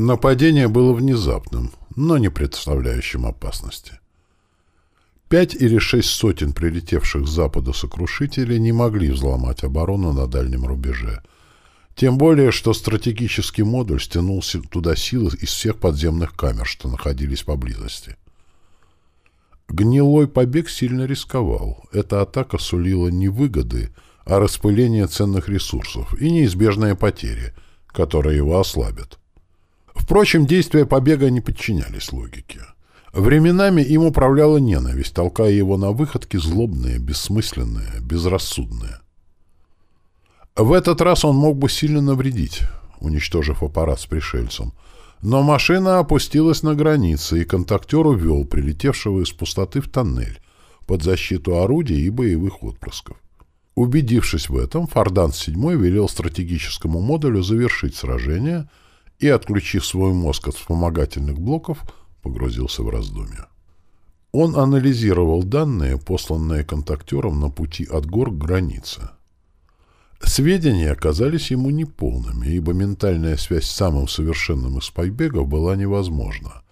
Нападение было внезапным, но не представляющим опасности. Пять или шесть сотен прилетевших с запада сокрушителей не могли взломать оборону на дальнем рубеже. Тем более, что стратегический модуль стянул туда силы из всех подземных камер, что находились поблизости. Гнилой побег сильно рисковал. Эта атака сулила не выгоды, а распыление ценных ресурсов и неизбежные потери, которые его ослабят. Впрочем, действия побега не подчинялись логике. Временами им управляла ненависть, толкая его на выходки злобные, бессмысленные, безрассудные. В этот раз он мог бы сильно навредить, уничтожив аппарат с пришельцем. Но машина опустилась на границе, и контактер увел прилетевшего из пустоты в тоннель под защиту орудий и боевых отпрысков. Убедившись в этом, Форданс-7 велел стратегическому модулю завершить сражение и, отключив свой мозг от вспомогательных блоков, погрузился в раздумья. Он анализировал данные, посланные контактером на пути от гор к границе. Сведения оказались ему неполными, ибо ментальная связь с самым совершенным из пайбегов была невозможна.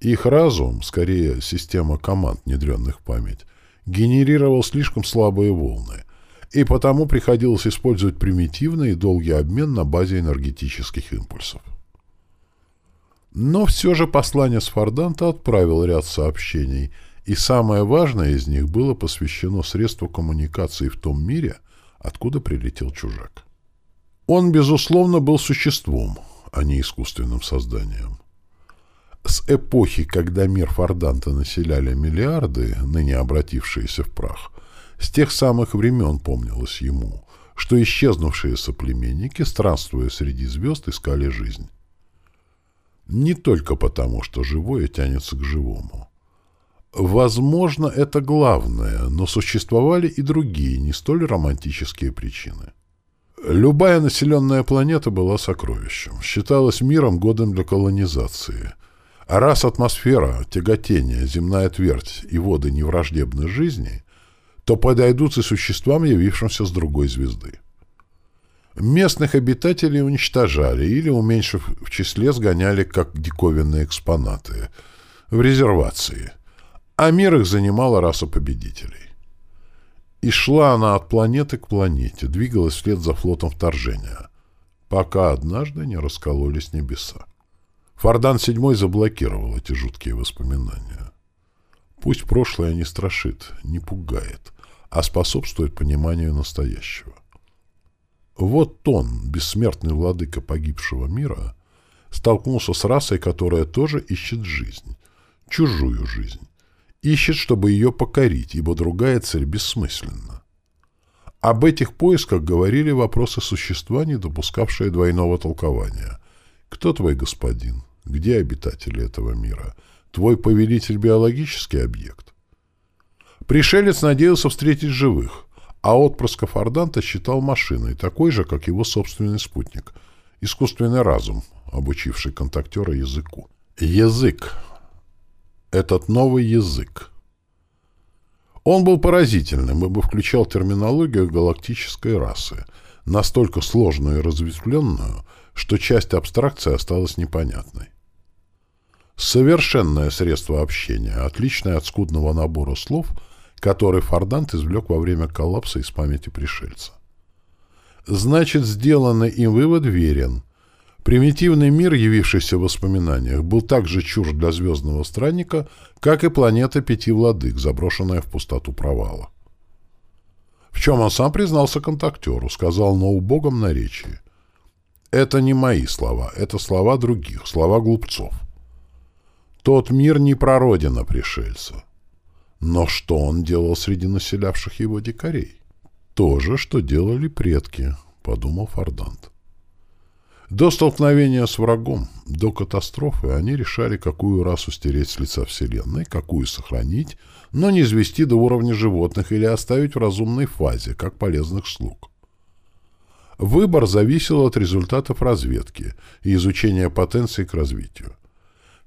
Их разум, скорее система команд, внедренных в память, генерировал слишком слабые волны, и потому приходилось использовать примитивный и долгий обмен на базе энергетических импульсов. Но все же посланец Форданта отправил ряд сообщений, и самое важное из них было посвящено средству коммуникации в том мире, откуда прилетел чужак. Он, безусловно, был существом, а не искусственным созданием. С эпохи, когда мир Форданта населяли миллиарды, ныне обратившиеся в прах, с тех самых времен помнилось ему, что исчезнувшие соплеменники, странствуя среди звезд, искали жизнь. Не только потому, что живое тянется к живому. Возможно, это главное, но существовали и другие, не столь романтические причины. Любая населенная планета была сокровищем, считалась миром годом для колонизации. А раз атмосфера, тяготение, земная твердь и воды не враждебны жизни, то подойдут и существам, явившимся с другой звезды. Местных обитателей уничтожали или, уменьшив в числе, сгоняли как диковинные экспонаты в резервации, а мир их занимала раса победителей. И шла она от планеты к планете, двигалась вслед за флотом вторжения, пока однажды не раскололись небеса. Фордан VII заблокировал эти жуткие воспоминания. Пусть прошлое не страшит, не пугает, а способствует пониманию настоящего. Вот он, бессмертный владыка погибшего мира, столкнулся с расой, которая тоже ищет жизнь, чужую жизнь. Ищет, чтобы ее покорить, ибо другая цель бессмысленна. Об этих поисках говорили вопросы существа, не допускавшие двойного толкования. Кто твой господин? Где обитатели этого мира? Твой повелитель биологический объект? Пришелец надеялся встретить живых, а отпрысков Орданта считал машиной, такой же, как его собственный спутник, искусственный разум, обучивший контактера языку. Язык. Этот новый язык. Он был поразительным, ибо включал терминологию галактической расы, настолько сложную и разветвленную, что часть абстракции осталась непонятной. Совершенное средство общения, отличное от скудного набора слов — который Фордант извлек во время коллапса из памяти пришельца. Значит, сделанный им вывод верен. Примитивный мир, явившийся в воспоминаниях, был так же чужд для звездного странника, как и планета Пяти Владык, заброшенная в пустоту провала. В чем он сам признался контактеру, сказал на убогом наречии. Это не мои слова, это слова других, слова глупцов. Тот мир не прародина пришельца. Но что он делал среди населявших его дикарей? То же, что делали предки, подумал Фордант. До столкновения с врагом, до катастрофы они решали, какую расу стереть с лица Вселенной, какую сохранить, но не извести до уровня животных или оставить в разумной фазе, как полезных слуг. Выбор зависел от результатов разведки и изучения потенции к развитию.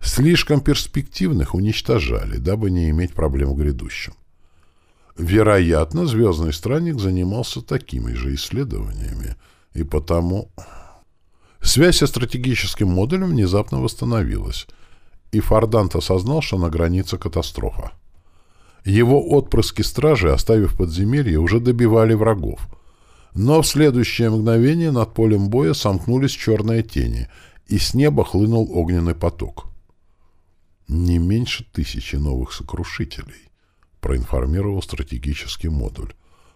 Слишком перспективных уничтожали, дабы не иметь проблем в грядущем. Вероятно, звездный странник занимался такими же исследованиями, и потому... Связь со стратегическим модулем внезапно восстановилась, и Фордант осознал, что на границе катастрофа. Его отпрыски стражи, оставив подземелье, уже добивали врагов. Но в следующее мгновение над полем боя сомкнулись черные тени, и с неба хлынул огненный поток. Не меньше тысячи новых сокрушителей, проинформировал стратегический модуль,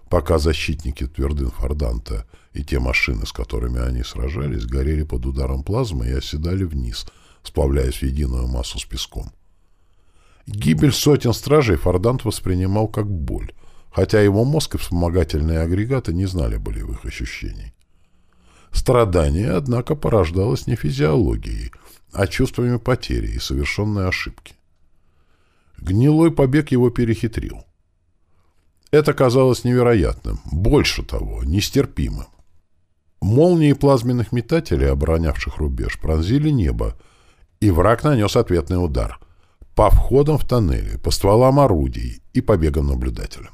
пока защитники твердын Форданта и те машины, с которыми они сражались, горели под ударом плазмы и оседали вниз, сплавляясь в единую массу с песком. Гибель сотен стражей Фордант воспринимал как боль, хотя его мозг и вспомогательные агрегаты не знали болевых ощущений. Страдание, однако, порождалось не физиологией, а чувствами потери и совершенной ошибки. Гнилой побег его перехитрил. Это казалось невероятным, больше того, нестерпимым. Молнии плазменных метателей, оборонявших рубеж, пронзили небо, и враг нанес ответный удар — по входам в тоннели, по стволам орудий и побегам наблюдателям.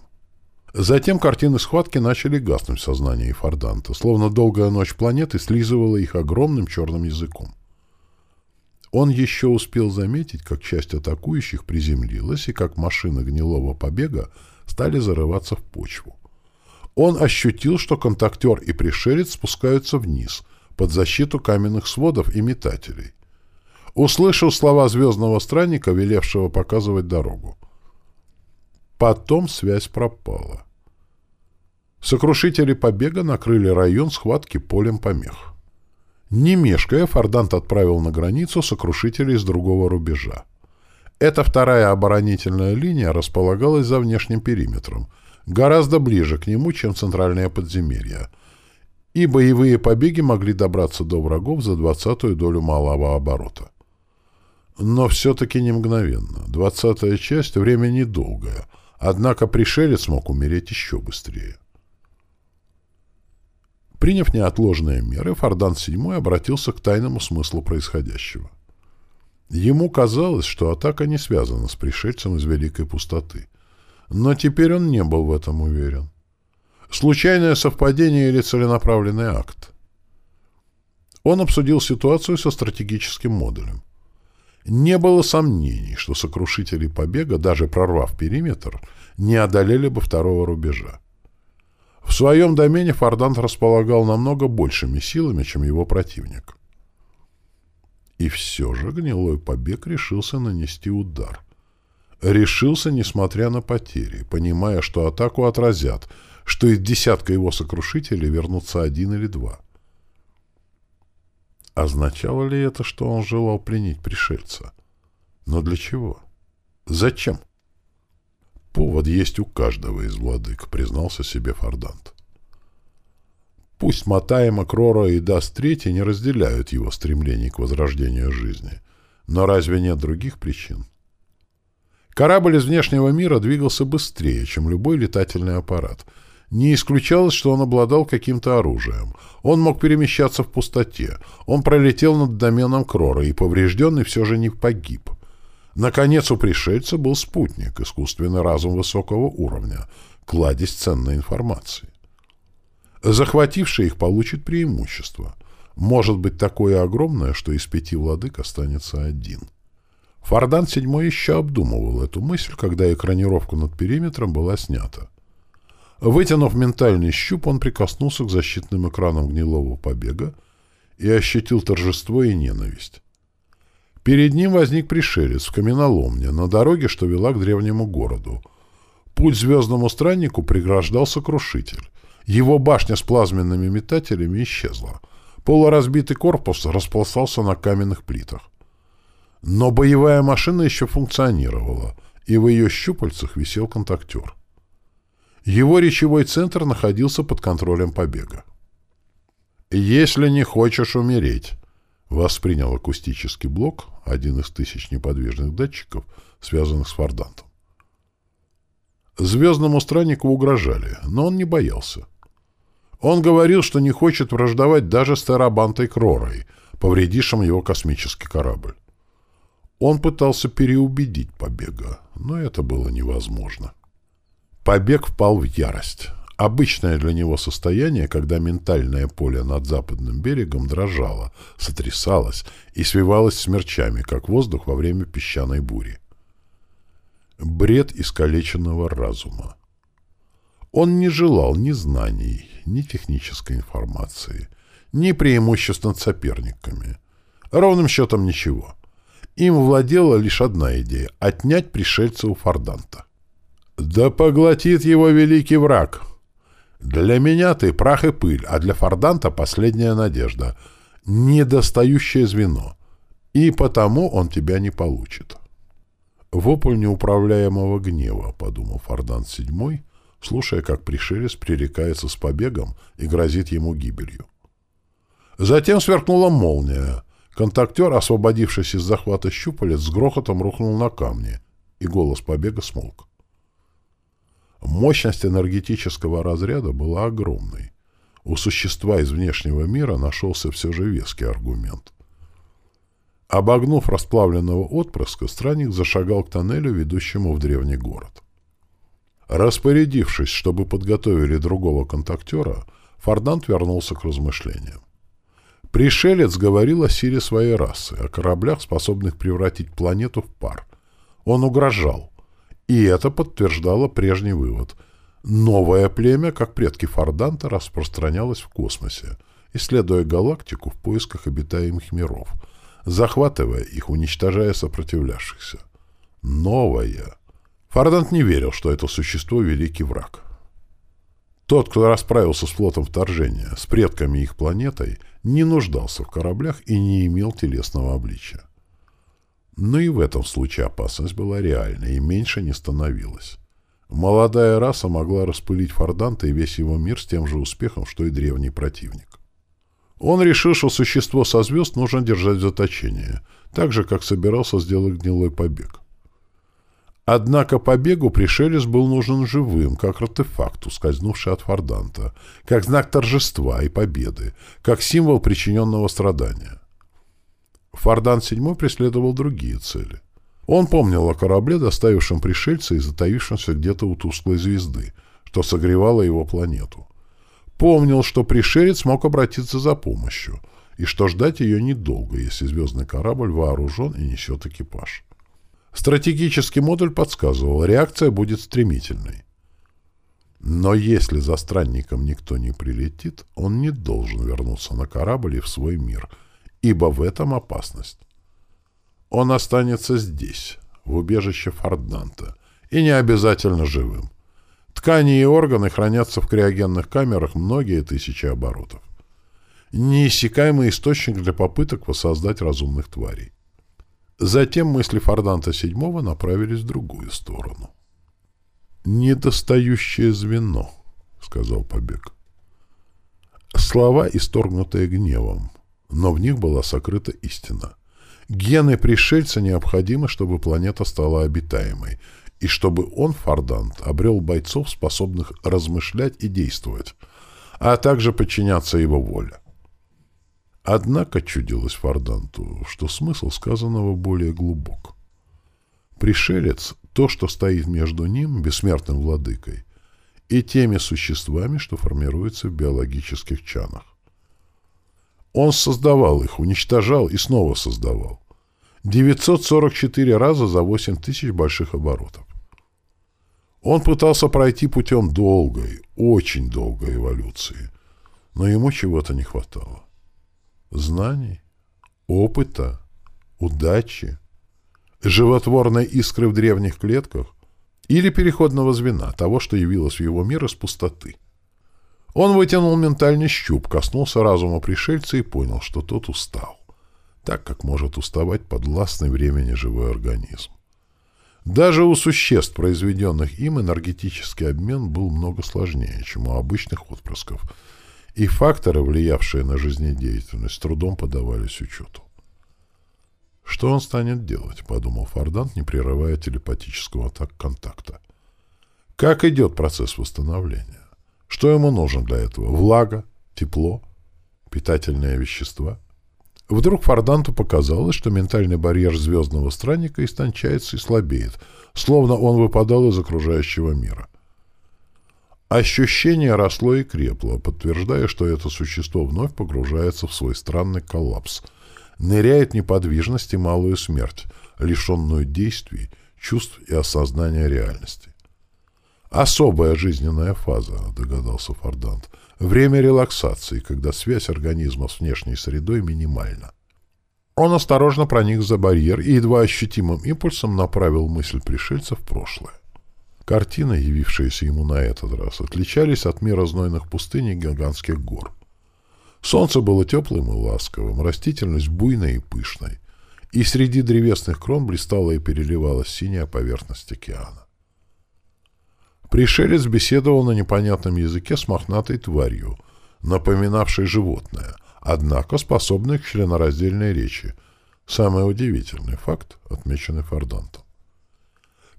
Затем картины схватки начали гаснуть в сознании Форданта, словно долгая ночь планеты слизывала их огромным черным языком. Он еще успел заметить, как часть атакующих приземлилась и как машины гнилого побега стали зарываться в почву. Он ощутил, что контактер и пришелец спускаются вниз, под защиту каменных сводов и метателей — услышал слова звездного странника, велевшего показывать дорогу. Потом связь пропала. Сокрушители побега накрыли район схватки полем помех. Не мешкая, Фордант отправил на границу сокрушителей с другого рубежа. Эта вторая оборонительная линия располагалась за внешним периметром, гораздо ближе к нему, чем центральное подземелье, и боевые побеги могли добраться до врагов за двадцатую долю малого оборота. Но все-таки не мгновенно. Двадцатая часть — время недолгое. Однако пришелец мог умереть еще быстрее. Приняв неотложные меры, Фордан VII обратился к тайному смыслу происходящего. Ему казалось, что атака не связана с пришельцем из Великой Пустоты. Но теперь он не был в этом уверен. Случайное совпадение или целенаправленный акт? Он обсудил ситуацию со стратегическим модулем. Не было сомнений, что сокрушители побега, даже прорвав периметр, не одолели бы второго рубежа. В своем домене Фордант располагал намного большими силами, чем его противник. И все же гнилой побег решился нанести удар. Решился, несмотря на потери, понимая, что атаку отразят, что из десятка его сокрушителей вернутся один или два. Означало ли это, что он желал пленить пришельца? Но для чего? Зачем? Повод есть у каждого из владык, признался себе Фордант. Пусть Матаема, Крора и Даст Третий не разделяют его стремлений к возрождению жизни, но разве нет других причин? Корабль из внешнего мира двигался быстрее, чем любой летательный аппарат — не исключалось, что он обладал каким-то оружием. Он мог перемещаться в пустоте. Он пролетел над доменом Крора и поврежденный все же не погиб. Наконец у пришельца был спутник, искусственный разум высокого уровня, кладезь ценной информации. Захвативший их получит преимущество. Может быть такое огромное, что из пяти владык останется один. Фордан VII еще обдумывал эту мысль, когда экранировка над периметром была снята. Вытянув ментальный щуп, он прикоснулся к защитным экранам гнилого побега и ощутил торжество и ненависть. Перед ним возник пришелец в каменоломне на дороге, что вела к древнему городу. Путь звездному страннику преграждал сокрушитель. Его башня с плазменными метателями исчезла. Полуразбитый корпус расползался на каменных плитах. Но боевая машина еще функционировала, и в ее щупальцах висел контактер. Его речевой центр находился под контролем побега. «Если не хочешь умереть», — воспринял акустический блок, один из тысяч неподвижных датчиков, связанных с Фордантом. Звездному страннику угрожали, но он не боялся. Он говорил, что не хочет враждовать даже с Терабантой Кророй, повредившим его космический корабль. Он пытался переубедить побега, но это было невозможно. Побег впал в ярость. Обычное для него состояние, когда ментальное поле над западным берегом дрожало, сотрясалось и свивалось смерчами, как воздух во время песчаной бури. Бред искалеченного разума. Он не желал ни знаний, ни технической информации, ни преимуществ над соперниками. Ровным счетом ничего. Им владела лишь одна идея — отнять пришельца у Форданта. «Да поглотит его великий враг!» Для меня ты прах и пыль, а для Форданта последняя надежда. Недостающее звено. И потому он тебя не получит. Вопль неуправляемого гнева, подумал Фордант седьмой, слушая, как пришелец пререкается с побегом и грозит ему гибелью. Затем сверкнула молния. Контактер, освободившись из захвата щупалец, с грохотом рухнул на камни, и голос побега смолк. Мощность энергетического разряда была огромной. У существа из внешнего мира нашелся все же веский аргумент. Обогнув расплавленного отпрыска, странник зашагал к тоннелю, ведущему в древний город. Распорядившись, чтобы подготовили другого контактера, Фордант вернулся к размышлениям. Пришелец говорил о силе своей расы, о кораблях, способных превратить планету в пар. Он угрожал. И это подтверждало прежний вывод. Новое племя, как предки Форданта, распространялось в космосе, исследуя галактику в поисках обитаемых миров, захватывая их, уничтожая сопротивлявшихся. Новое. Фордант не верил, что это существо — великий враг. Тот, кто расправился с флотом вторжения, с предками их планетой, не нуждался в кораблях и не имел телесного обличия. Но и в этом случае опасность была реальной и меньше не становилась. Молодая раса могла распылить Форданта и весь его мир с тем же успехом, что и древний противник. Он решил, что существо со звезд нужно держать в заточении, так же, как собирался сделать гнилой побег. Однако побегу пришелец был нужен живым, как артефакт, ускользнувший от Форданта, как знак торжества и победы, как символ причиненного страдания. Фордан VII преследовал другие цели. Он помнил о корабле, доставившем пришельца и затаившемся где-то у тусклой звезды, что согревало его планету. Помнил, что пришелец мог обратиться за помощью, и что ждать ее недолго, если звездный корабль вооружен и несет экипаж. Стратегический модуль подсказывал, реакция будет стремительной. Но если за странником никто не прилетит, он не должен вернуться на корабль и в свой мир — ибо в этом опасность. Он останется здесь, в убежище Форданта, и не обязательно живым. Ткани и органы хранятся в криогенных камерах многие тысячи оборотов. Неиссякаемый источник для попыток воссоздать разумных тварей. Затем мысли Форданта VII направились в другую сторону. «Недостающее звено», — сказал Побег. Слова, исторгнутые гневом, но в них была сокрыта истина. Гены пришельца необходимы, чтобы планета стала обитаемой, и чтобы он, Фордант, обрел бойцов, способных размышлять и действовать, а также подчиняться его воле. Однако чудилось Форданту, что смысл сказанного более глубок. Пришелец — то, что стоит между ним, бессмертным владыкой, и теми существами, что формируются в биологических чанах. Он создавал их, уничтожал и снова создавал. 944 раза за 8 тысяч больших оборотов. Он пытался пройти путем долгой, очень долгой эволюции, но ему чего-то не хватало. Знаний, опыта, удачи, животворной искры в древних клетках или переходного звена, того, что явилось в его мир из пустоты. Он вытянул ментальный щуп, коснулся разума пришельца и понял, что тот устал, так как может уставать подвластный времени живой организм. Даже у существ, произведенных им, энергетический обмен был много сложнее, чем у обычных отпрысков, и факторы, влиявшие на жизнедеятельность, трудом подавались учету. «Что он станет делать?» — подумал Фордант, не прерывая телепатического контакта. «Как идет процесс восстановления?» Что ему нужно для этого? Влага, тепло, питательные вещества? Вдруг Форданту показалось, что ментальный барьер звездного странника истончается и слабеет, словно он выпадал из окружающего мира. Ощущение росло и крепло, подтверждая, что это существо вновь погружается в свой странный коллапс, ныряет в неподвижность и малую смерть, лишенную действий, чувств и осознания реальности. Особая жизненная фаза, догадался Фордант. Время релаксации, когда связь организма с внешней средой минимальна. Он осторожно проник за барьер и едва ощутимым импульсом направил мысль пришельца в прошлое. Картины, явившиеся ему на этот раз, отличались от мира знойных пустынь и гигантских гор. Солнце было теплым и ласковым, растительность буйной и пышной, и среди древесных крон блистала и переливалась синяя поверхность океана. Пришелец беседовал на непонятном языке с мохнатой тварью, напоминавшей животное, однако способной к членораздельной речи. Самый удивительный факт, отмеченный Фордантом.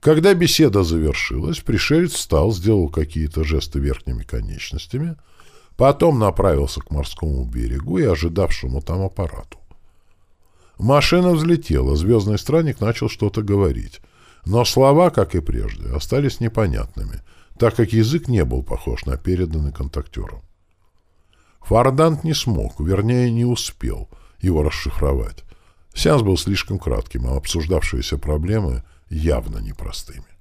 Когда беседа завершилась, пришелец встал, сделал какие-то жесты верхними конечностями, потом направился к морскому берегу и ожидавшему там аппарату. Машина взлетела, звездный странник начал что-то говорить, но слова, как и прежде, остались непонятными, так как язык не был похож на переданный контактером. Фардант не смог, вернее, не успел его расшифровать. Сеанс был слишком кратким, а обсуждавшиеся проблемы явно непростыми.